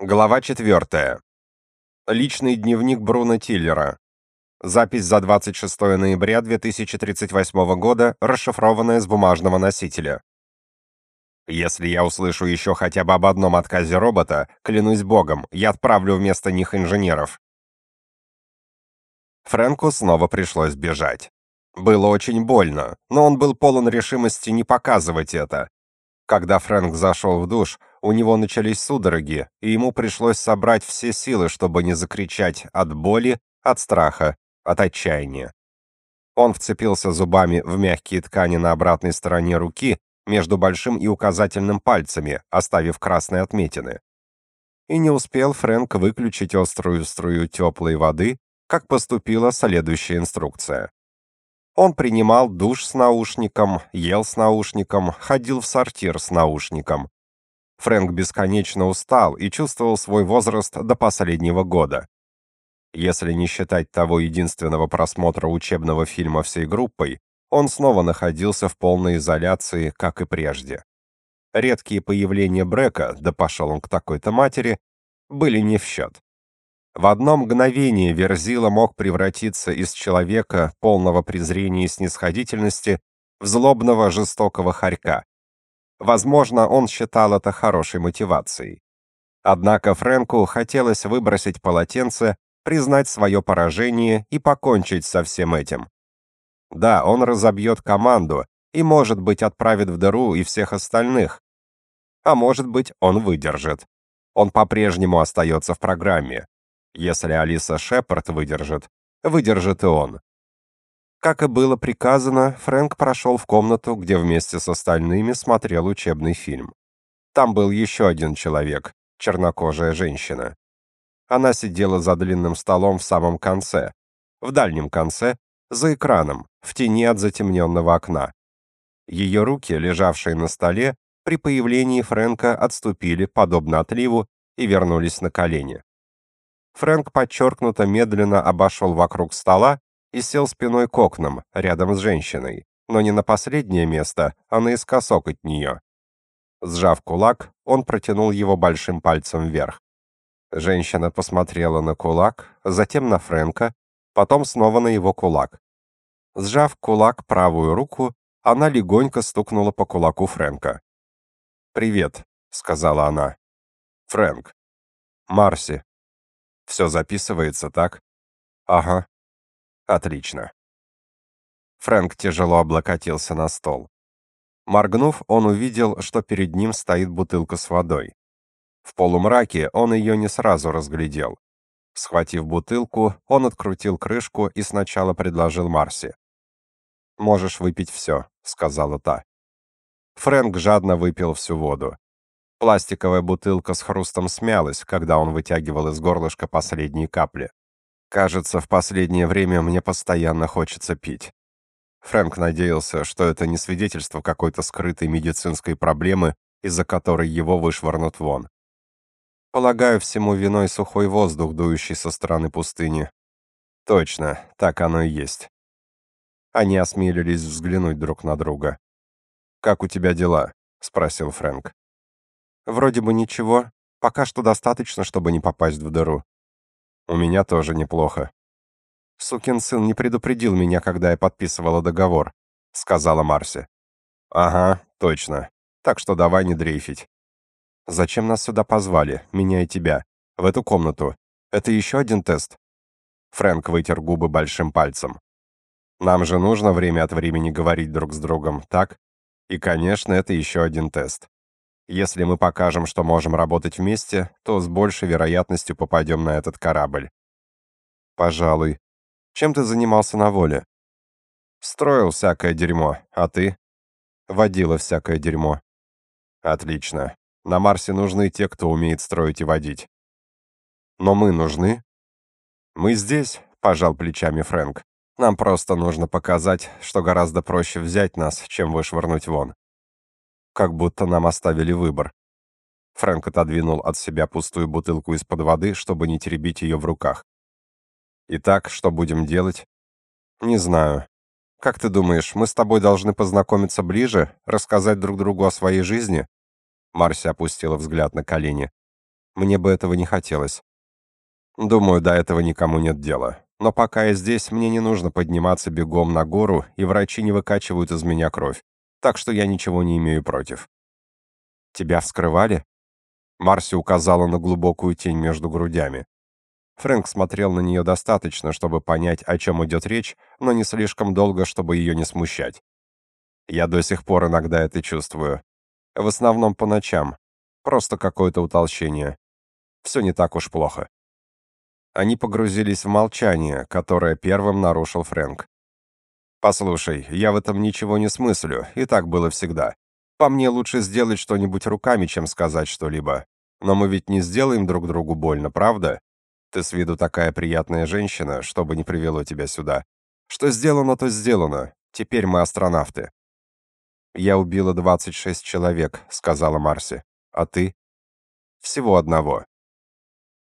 Глава 4. Личный дневник Бруно Тиллера. Запись за 26 ноября 2038 года, расшифрованная с бумажного носителя. Если я услышу еще хотя бы об одном отказе робота, клянусь богом, я отправлю вместо них инженеров. Фрэнку снова пришлось бежать. Было очень больно, но он был полон решимости не показывать это. Когда Фрэнк зашел в душ, у него начались судороги, и ему пришлось собрать все силы, чтобы не закричать от боли, от страха, от отчаяния. Он вцепился зубами в мягкие ткани на обратной стороне руки, между большим и указательным пальцами, оставив красные отметины. И не успел Фрэнк выключить острую струю теплой воды, как поступила следующая инструкция. Он принимал душ с наушником, ел с наушником, ходил в сортир с наушником. Фрэнк бесконечно устал и чувствовал свой возраст до последнего года. Если не считать того единственного просмотра учебного фильма всей группой, он снова находился в полной изоляции, как и прежде. Редкие появления Брека, да пошел он к такой-то матери, были не в счет. В одно мгновение Верзила мог превратиться из человека, полного презрения и снисходительности, в злобного жестокого хорька. Возможно, он считал это хорошей мотивацией. Однако Фрэнку хотелось выбросить полотенце, признать свое поражение и покончить со всем этим. Да, он разобьет команду и, может быть, отправит в дыру и всех остальных. А может быть, он выдержит. Он по-прежнему остается в программе. Если Алиса Шепард выдержит, выдержит и он. Как и было приказано, Фрэнк прошел в комнату, где вместе с остальными смотрел учебный фильм. Там был еще один человек, чернокожая женщина. Она сидела за длинным столом в самом конце, в дальнем конце, за экраном, в тени от затемненного окна. Ее руки, лежавшие на столе, при появлении Фрэнка отступили, подобно отливу, и вернулись на колени. Фрэнк подчеркнуто медленно обошел вокруг стола и сел спиной к окнам, рядом с женщиной, но не на последнее место, а наискосок от нее. Сжав кулак, он протянул его большим пальцем вверх. Женщина посмотрела на кулак, затем на Фрэнка, потом снова на его кулак. Сжав кулак правую руку, она легонько стукнула по кулаку Фрэнка. «Привет», — сказала она. «Фрэнк». «Марси», все записывается, так? Ага. Отлично. Фрэнк тяжело облокотился на стол. Моргнув, он увидел, что перед ним стоит бутылка с водой. В полумраке он ее не сразу разглядел. Схватив бутылку, он открутил крышку и сначала предложил Марси. «Можешь выпить все», — сказала та. Фрэнк жадно выпил всю воду. Пластиковая бутылка с хрустом смялась, когда он вытягивал из горлышка последние капли. Кажется, в последнее время мне постоянно хочется пить. Фрэнк надеялся, что это не свидетельство какой-то скрытой медицинской проблемы, из-за которой его вышвырнут вон. Полагаю, всему виной сухой воздух, дующий со стороны пустыни. Точно, так оно и есть. Они осмелились взглянуть друг на друга. «Как у тебя дела?» — спросил Фрэнк. Вроде бы ничего, пока что достаточно, чтобы не попасть в дыру. У меня тоже неплохо. Сукин сын не предупредил меня, когда я подписывала договор, сказала Марси. Ага, точно. Так что давай не дрейфить. Зачем нас сюда позвали, меня и тебя, в эту комнату? Это еще один тест? Фрэнк вытер губы большим пальцем. Нам же нужно время от времени говорить друг с другом, так? И, конечно, это еще один тест. Если мы покажем, что можем работать вместе, то с большей вероятностью попадем на этот корабль. Пожалуй. Чем ты занимался на воле? Строил всякое дерьмо, а ты? Водила всякое дерьмо. Отлично. На Марсе нужны те, кто умеет строить и водить. Но мы нужны? Мы здесь, пожал плечами Фрэнк. Нам просто нужно показать, что гораздо проще взять нас, чем вышвырнуть вон как будто нам оставили выбор. Фрэнк отодвинул от себя пустую бутылку из-под воды, чтобы не теребить ее в руках. «Итак, что будем делать?» «Не знаю. Как ты думаешь, мы с тобой должны познакомиться ближе, рассказать друг другу о своей жизни?» Марси опустила взгляд на колени. Мне бы этого не хотелось. Думаю, до этого никому нет дела. Но пока я здесь, мне не нужно подниматься бегом на гору, и врачи не выкачивают из меня кровь. Так что я ничего не имею против. Тебя вскрывали? Марси указала на глубокую тень между грудями. Фрэнк смотрел на нее достаточно, чтобы понять, о чем идет речь, но не слишком долго, чтобы ее не смущать. Я до сих пор иногда это чувствую. В основном по ночам. Просто какое-то утолщение. Все не так уж плохо. Они погрузились в молчание, которое первым нарушил Фрэнк. «Послушай, я в этом ничего не смыслю, и так было всегда. По мне лучше сделать что-нибудь руками, чем сказать что-либо. Но мы ведь не сделаем друг другу больно, правда? Ты с виду такая приятная женщина, чтобы не привело тебя сюда. Что сделано, то сделано. Теперь мы астронавты. Я убила 26 человек, сказала Марси. А ты? Всего одного.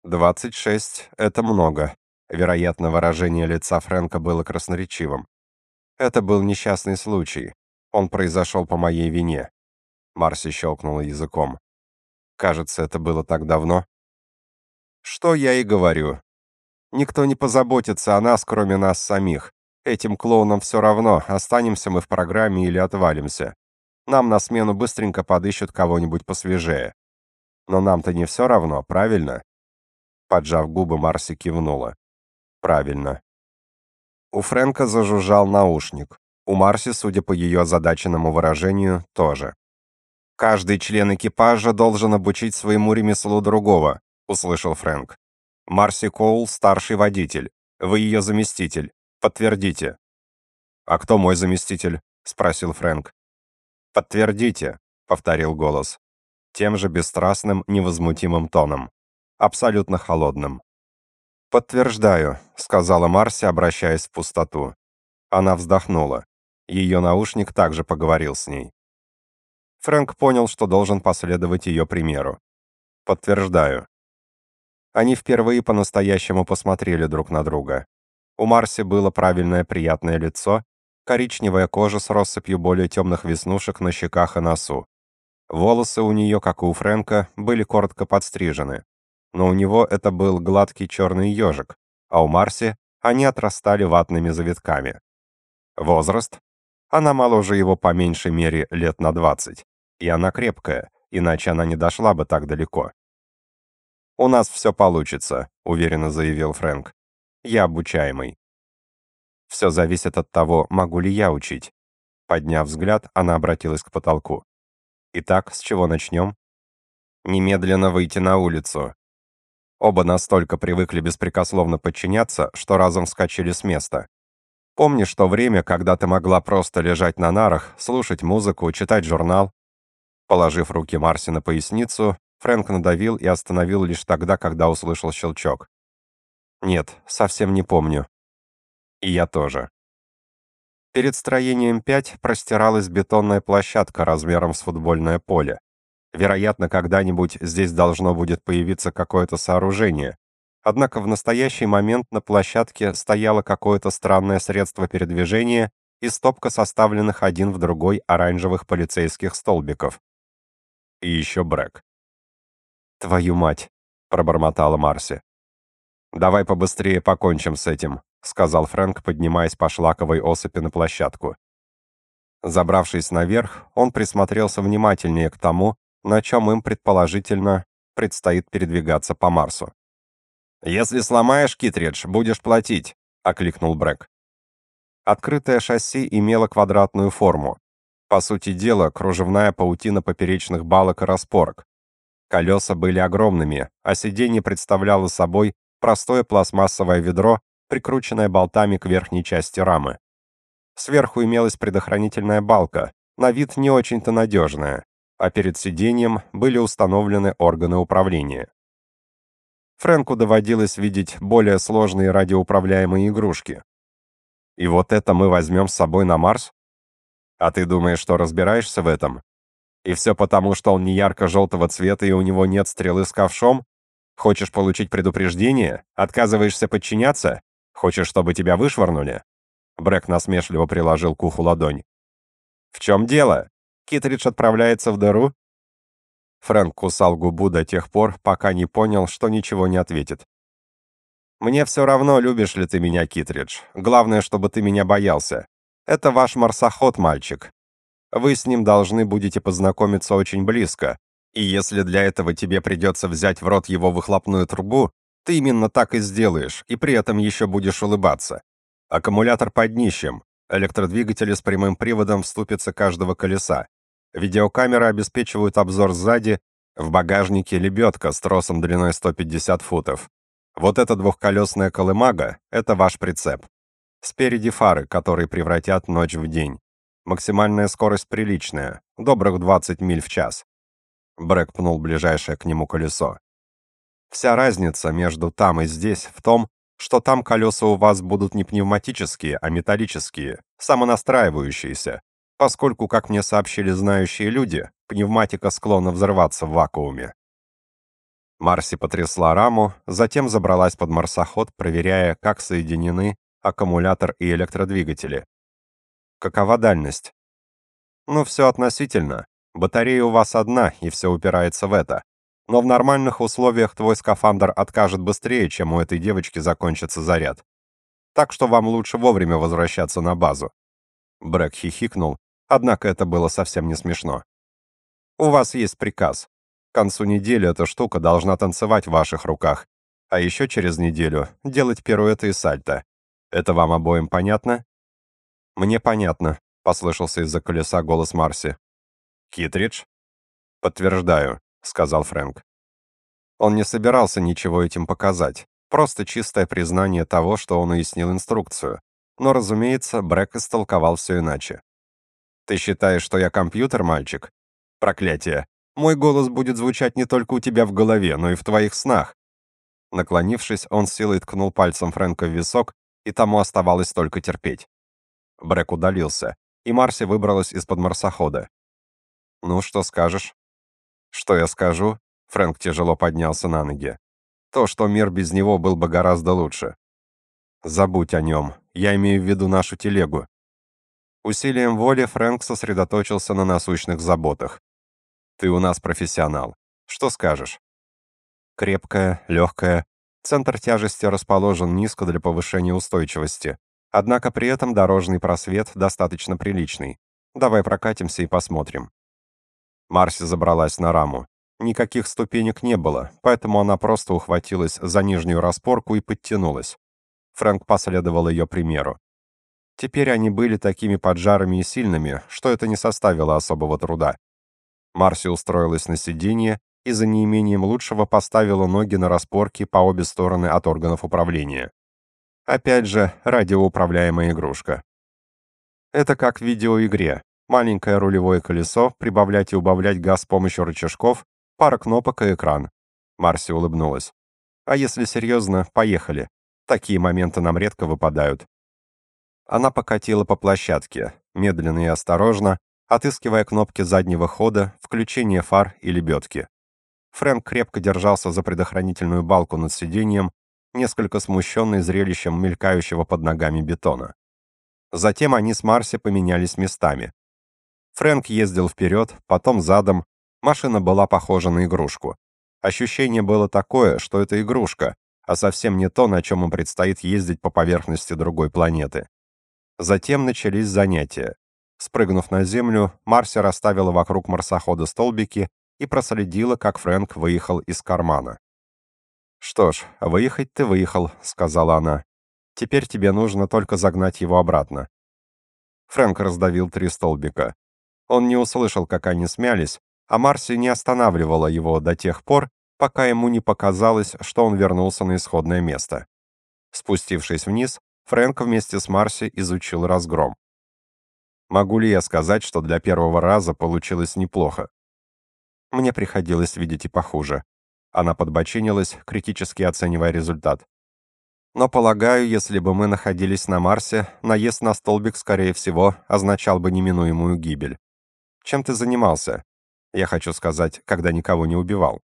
26 это много. Вероятно, выражение лица Фрэнка было красноречивым. Это был несчастный случай. Он произошел по моей вине. Марси щелкнула языком. Кажется, это было так давно. Что я и говорю. Никто не позаботится о нас, кроме нас самих. Этим клоунам все равно, останемся мы в программе или отвалимся. Нам на смену быстренько подыщут кого-нибудь посвежее. Но нам-то не все равно, правильно? Поджав губы, Марси кивнула. Правильно. У Фрэнка зажужжал наушник. У Марси, судя по ее озадаченному выражению, тоже. Каждый член экипажа должен обучить своему ремеслу другого, — услышал Фрэнк. «Марси Коул — старший водитель. Вы ее заместитель. Подтвердите». «А кто мой заместитель?» — спросил Фрэнк. «Подтвердите», — повторил голос. Тем же бесстрастным, невозмутимым тоном. Абсолютно холодным. «Подтверждаю», — сказала Марси, обращаясь в пустоту. Она вздохнула. Ее наушник также поговорил с ней. Фрэнк понял, что должен последовать ее примеру. «Подтверждаю. Они впервые по-настоящему посмотрели друг на друга. У Марси было правильное приятное лицо, коричневая кожа с россыпью более темных веснушек на щеках и носу. Волосы у нее, как и у Фрэнка, были коротко подстрижены. Но у него это был гладкий черный ежик, а у Марси они отрастали ватными завитками. Возраст? Она моложе его по меньшей мере лет на 20. И она крепкая, иначе она не дошла бы так далеко. «У нас все получится», — уверенно заявил Фрэнк. «Я обучаемый». «Все зависит от того, могу ли я учить». Подняв взгляд, она обратилась к потолку. «Итак, с чего начнем?» «Немедленно выйти на улицу». Оба настолько привыкли беспрекословно подчиняться, что разом вскочили с места. Помнишь то время, когда ты могла просто лежать на нарах, слушать музыку, читать журнал? Положив руки Марси на поясницу, Фрэнк надавил и остановил лишь тогда, когда услышал щелчок. Нет, совсем не помню. И я тоже. Перед строением 5 простиралась бетонная площадка размером с футбольное поле. Вероятно, когда-нибудь здесь должно будет появиться какое-то сооружение. Однако в настоящий момент на площадке стояло какое-то странное средство передвижения и стопка составленных один в другой оранжевых полицейских столбиков. И еще Брэк. «Твою мать!» — пробормотала Марси. «Давай побыстрее покончим с этим», — сказал Фрэнк, поднимаясь по шлаковой осыпи на площадку. Забравшись наверх, он присмотрелся внимательнее к тому, на чем им, предположительно, предстоит передвигаться по Марсу. «Если сломаешь, Китридж, будешь платить», — окликнул Брэк. Открытое шасси имело квадратную форму. По сути дела, кружевная паутина поперечных балок и распорок. Колеса были огромными, а сиденье представляло собой простое пластмассовое ведро, прикрученное болтами к верхней части рамы. Сверху имелась предохранительная балка, на вид не очень-то надежная, а перед сиденьем были установлены органы управления. Фрэнку доводилось видеть более сложные радиоуправляемые игрушки. И вот это мы возьмем с собой на Марс? А ты думаешь, что разбираешься в этом? И все потому, что он не ярко-желтого цвета и у него нет стрелы с ковшом? Хочешь получить предупреждение? Отказываешься подчиняться? Хочешь, чтобы тебя вышвырнули?» Брэк насмешливо приложил к уху ладонь. «В чем дело? Китридж отправляется в дыру?» Фрэнк кусал губу до тех пор, пока не понял, что ничего не ответит. «Мне все равно, любишь ли ты меня, Китридж. Главное, чтобы ты меня боялся. Это ваш марсоход, мальчик. Вы с ним должны будете познакомиться очень близко, и если для этого тебе придется взять в рот его выхлопную трубу, ты именно так и сделаешь, и при этом еще будешь улыбаться. Аккумулятор под днищем. Электродвигатели с прямым приводом вступятся каждого колеса. Видеокамеры обеспечивают обзор сзади, в багажнике лебедка с тросом длиной 150 футов. Вот эта двухколесная колымага — это ваш прицеп. Спереди фары, которые превратят ночь в день. Максимальная скорость приличная, добрых 20 миль в час. Брэк пнул ближайшее к нему колесо. Вся разница между там и здесь в том, что там колеса у вас будут не пневматические, а металлические, самонастраивающиеся, поскольку, как мне сообщили знающие люди, пневматика склонна взрываться в вакууме. Марси потрясла раму, затем забралась под марсоход, проверяя, как соединены аккумулятор и электродвигатели. Какова дальность? Ну, все относительно. Батарея у вас одна, и все упирается в это. Но в нормальных условиях твой скафандр откажет быстрее, чем у этой девочки закончится заряд. Так что вам лучше вовремя возвращаться на базу. Брэк хихикнул, Однако это было совсем не смешно. У вас есть приказ. К концу недели эта штука должна танцевать в ваших руках, а еще через неделю делать пируэты и сальто. Это вам обоим понятно? Мне понятно, послышался из-за колеса голос Марси. Китридж? Подтверждаю, сказал Фрэнк. Он не собирался ничего этим показать, просто чистое признание того, что он уяснил инструкцию. Но, разумеется, Брэк истолковал все иначе. Ты считаешь, что я компьютер, мальчик? Проклятие. Мой голос будет звучать не только у тебя в голове, но и в твоих снах. Наклонившись, он с силой ткнул пальцем Фрэнка в висок, и тому оставалось только терпеть. Брэк удалился, и Марси выбралась из-под марсохода. «Ну, что скажешь?» «Что я скажу?» Фрэнк тяжело поднялся на ноги. «То, что мир без него был бы гораздо лучше». «Забудь о нем. Я имею в виду нашу телегу. Усилием воли Фрэнк сосредоточился на насущных заботах. «Ты у нас профессионал. Что скажешь?» Крепкая, легкая. Центр тяжести расположен низко для повышения устойчивости. Однако при этом дорожный просвет достаточно приличный. Давай прокатимся и посмотрим. Марси забралась на раму. Никаких ступенек не было, поэтому она просто ухватилась за нижнюю распорку и подтянулась. Фрэнк последовал ее примеру. Теперь они были такими поджарами и сильными, что это не составило особого труда. Марси устроилась на сиденье и за неимением лучшего поставила ноги на распорки по обе стороны от органов управления. Опять же, радиоуправляемая игрушка. Это как в видеоигре. Маленькое рулевое колесо, прибавлять и убавлять газ с помощью рычажков, пара кнопок и экран. Марси улыбнулась. А если серьезно, поехали. Такие моменты нам редко выпадают. Она покатила по площадке, медленно и осторожно, отыскивая кнопки заднего хода, включение фар и лебедки. Фрэнк крепко держался за предохранительную балку над сиденьем, несколько смущенный зрелищем мелькающего под ногами бетона. Затем они с Марси поменялись местами. Фрэнк ездил вперед, потом задом, машина была похожа на игрушку. Ощущение было такое, что это игрушка, а совсем не то, на чем им предстоит ездить по поверхности другой планеты. Затем начались занятия. Спрыгнув на землю, Марси расставила вокруг марсохода столбики и проследила, как Фрэнк выехал из кармана. «Что ж, выехать ты выехал», — сказала она. «Теперь тебе нужно только загнать его обратно». Фрэнк раздавил три столбика. Он не услышал, как они смялись, а Марси не останавливала его до тех пор, пока ему не показалось, что он вернулся на исходное место. Спустившись вниз, Фрэнк вместе с Марси изучил разгром. Могу ли я сказать, что для первого раза получилось неплохо? Мне приходилось видеть и похуже. Она подбочинилась, критически оценивая результат. Но, полагаю, если бы мы находились на Марсе, наезд на столбик, скорее всего, означал бы неминуемую гибель. Чем ты занимался? Я хочу сказать, когда никого не убивал.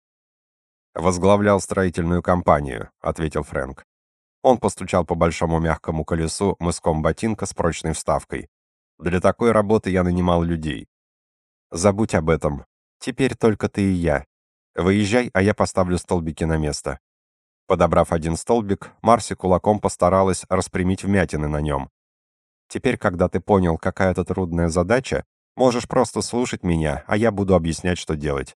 Возглавлял строительную компанию, ответил Фрэнк. Он постучал по большому мягкому колесу мыском ботинка с прочной вставкой. Для такой работы я нанимал людей. Забудь об этом. Теперь только ты и я. Выезжай, а я поставлю столбики на место. Подобрав один столбик, Марси кулаком постаралась распрямить вмятины на нем. Теперь, когда ты понял, какая это трудная задача, можешь просто слушать меня, а я буду объяснять, что делать.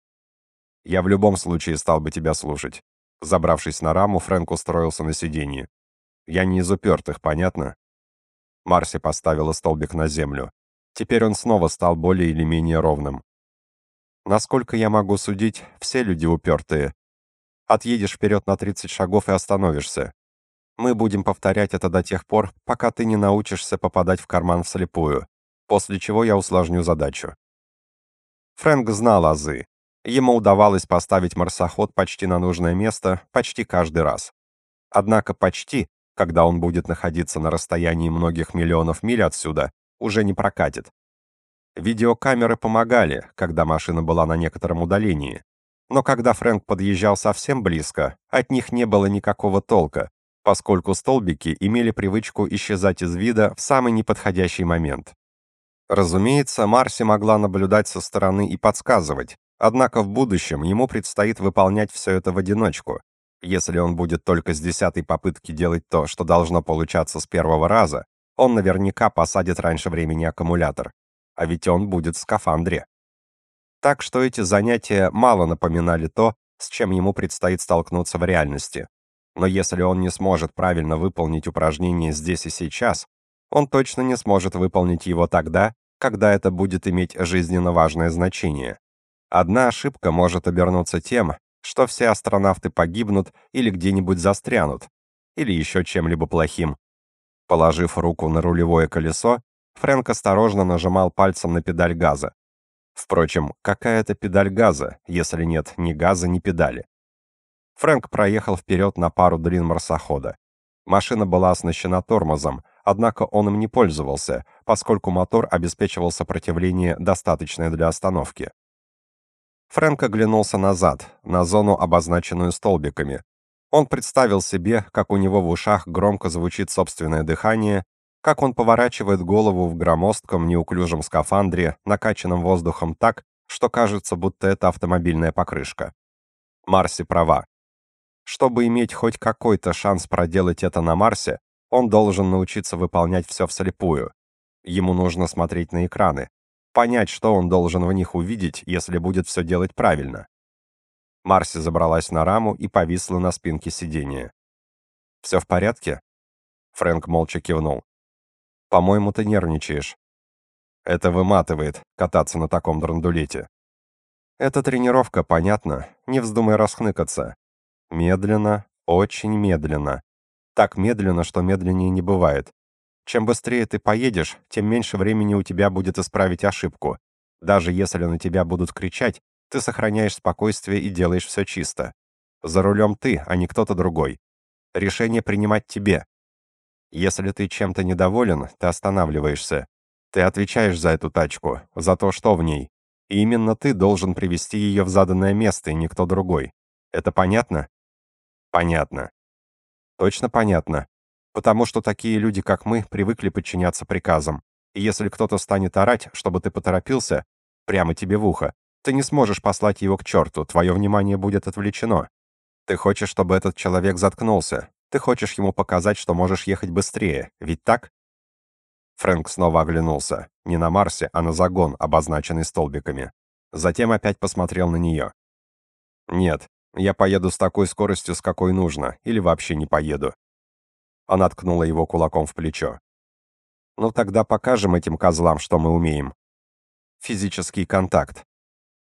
Я в любом случае стал бы тебя слушать. Забравшись на раму, Фрэнк устроился на сиденье. Я не из упертых, понятно? Марси поставила столбик на землю. Теперь он снова стал более или менее ровным. Насколько я могу судить, все люди упертые. Отъедешь вперед на 30 шагов и остановишься. Мы будем повторять это до тех пор, пока ты не научишься попадать в карман вслепую, после чего я усложню задачу. Фрэнк знал азы. Ему удавалось поставить марсоход почти на нужное место почти каждый раз. Однако почти, когда он будет находиться на расстоянии многих миллионов миль отсюда, уже не прокатит. Видеокамеры помогали, когда машина была на некотором удалении. Но когда Фрэнк подъезжал совсем близко, от них не было никакого толка, поскольку столбики имели привычку исчезать из вида в самый неподходящий момент. Разумеется, Марси могла наблюдать со стороны и подсказывать, однако в будущем ему предстоит выполнять все это в одиночку. Если он будет только с десятой попытки делать то, что должно получаться с первого раза, он наверняка посадит раньше времени аккумулятор а ведь он будет в скафандре. Так что эти занятия мало напоминали то, с чем ему предстоит столкнуться в реальности. Но если он не сможет правильно выполнить упражнение здесь и сейчас, он точно не сможет выполнить его тогда, когда это будет иметь жизненно важное значение. Одна ошибка может обернуться тем, что все астронавты погибнут или где-нибудь застрянут, или еще чем-либо плохим. Положив руку на рулевое колесо, Фрэнк осторожно нажимал пальцем на педаль газа. Впрочем, какая это педаль газа, если нет ни газа, ни педали? Фрэнк проехал вперед на пару длин марсохода. Машина была оснащена тормозом, однако он им не пользовался, поскольку мотор обеспечивал сопротивление, достаточное для остановки. Фрэнк оглянулся назад, на зону, обозначенную столбиками. Он представил себе, как у него в ушах громко звучит собственное дыхание, как он поворачивает голову в громоздком неуклюжем скафандре, накачанном воздухом так, что кажется, будто это автомобильная покрышка. Марси права. Чтобы иметь хоть какой-то шанс проделать это на Марсе, он должен научиться выполнять все вслепую. Ему нужно смотреть на экраны, понять, что он должен в них увидеть, если будет все делать правильно. Марси забралась на раму и повисла на спинке сиденья. «Все в порядке?» Фрэнк молча кивнул. По-моему, ты нервничаешь. Это выматывает, кататься на таком драндулете. Это тренировка, понятно. Не вздумай расхныкаться. Медленно, очень медленно. Так медленно, что медленнее не бывает. Чем быстрее ты поедешь, тем меньше времени у тебя будет исправить ошибку. Даже если на тебя будут кричать, ты сохраняешь спокойствие и делаешь все чисто. За рулем ты, а не кто-то другой. Решение принимать тебе. Если ты чем-то недоволен, ты останавливаешься. Ты отвечаешь за эту тачку, за то, что в ней. И именно ты должен привести ее в заданное место, и никто другой. Это понятно? Понятно. Точно понятно. Потому что такие люди, как мы, привыкли подчиняться приказам. И если кто-то станет орать, чтобы ты поторопился, прямо тебе в ухо, ты не сможешь послать его к черту, твое внимание будет отвлечено. Ты хочешь, чтобы этот человек заткнулся, ты хочешь ему показать, что можешь ехать быстрее, ведь так? Фрэнк снова оглянулся. Не на Марсе, а на загон, обозначенный столбиками. Затем опять посмотрел на нее. «Нет, я поеду с такой скоростью, с какой нужно, или вообще не поеду». Она ткнула его кулаком в плечо. «Ну тогда покажем этим козлам, что мы умеем». Физический контакт.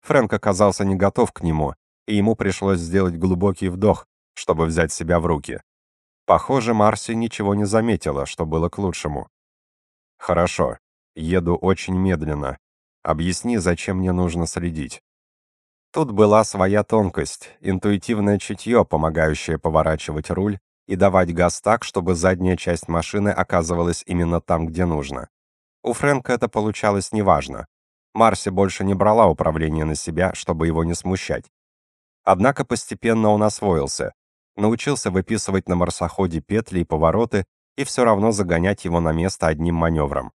Фрэнк оказался не готов к нему, и ему пришлось сделать глубокий вдох, чтобы взять себя в руки. Похоже, Марси ничего не заметила, что было к лучшему. Хорошо. Еду очень медленно. Объясни, зачем мне нужно следить. Тут была своя тонкость, интуитивное чутье, помогающее поворачивать руль и давать газ так, чтобы задняя часть машины оказывалась именно там, где нужно. У Фрэнка это получалось неважно. Марси больше не брала управление на себя, чтобы его не смущать. Однако постепенно он освоился, научился выписывать на марсоходе петли и повороты и все равно загонять его на место одним маневром.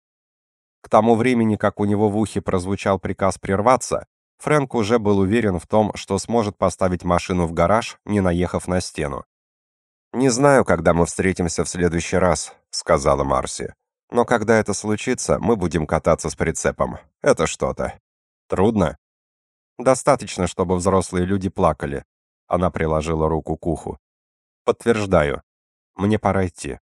К тому времени, как у него в ухе прозвучал приказ прерваться, Фрэнк уже был уверен в том, что сможет поставить машину в гараж, не наехав на стену. «Не знаю, когда мы встретимся в следующий раз», — сказала Марси. «Но когда это случится, мы будем кататься с прицепом. Это что-то. Трудно?» «Достаточно, чтобы взрослые люди плакали». Она приложила руку к уху. «Подтверждаю. Мне пора идти».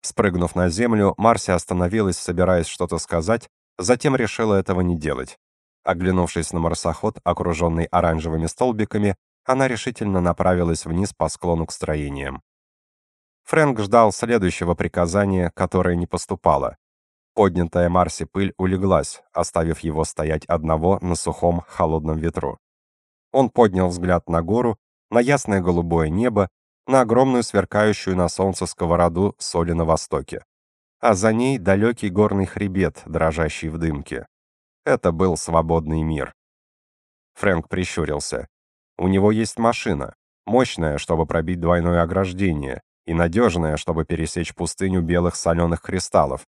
Спрыгнув на землю, Марси остановилась, собираясь что-то сказать, затем решила этого не делать. Оглянувшись на марсоход, окруженный оранжевыми столбиками, она решительно направилась вниз по склону к строениям. Фрэнк ждал следующего приказания, которое не поступало. Поднятая Марси пыль улеглась, оставив его стоять одного на сухом, холодном ветру. Он поднял взгляд на гору, на ясное голубое небо, на огромную сверкающую на солнце сковороду соли на востоке. А за ней далекий горный хребет, дрожащий в дымке. Это был свободный мир. Фрэнк прищурился. У него есть машина, мощная, чтобы пробить двойное ограждение, и надежная, чтобы пересечь пустыню белых соленых кристаллов.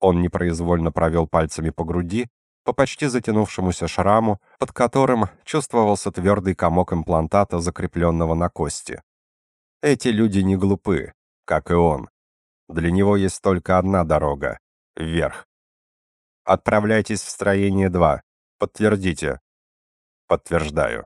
Он непроизвольно провел пальцами по груди, по почти затянувшемуся шраму, под которым чувствовался твердый комок имплантата, закрепленного на кости. Эти люди не глупы, как и он. Для него есть только одна дорога — вверх. Отправляйтесь в строение 2. Подтвердите. Подтверждаю.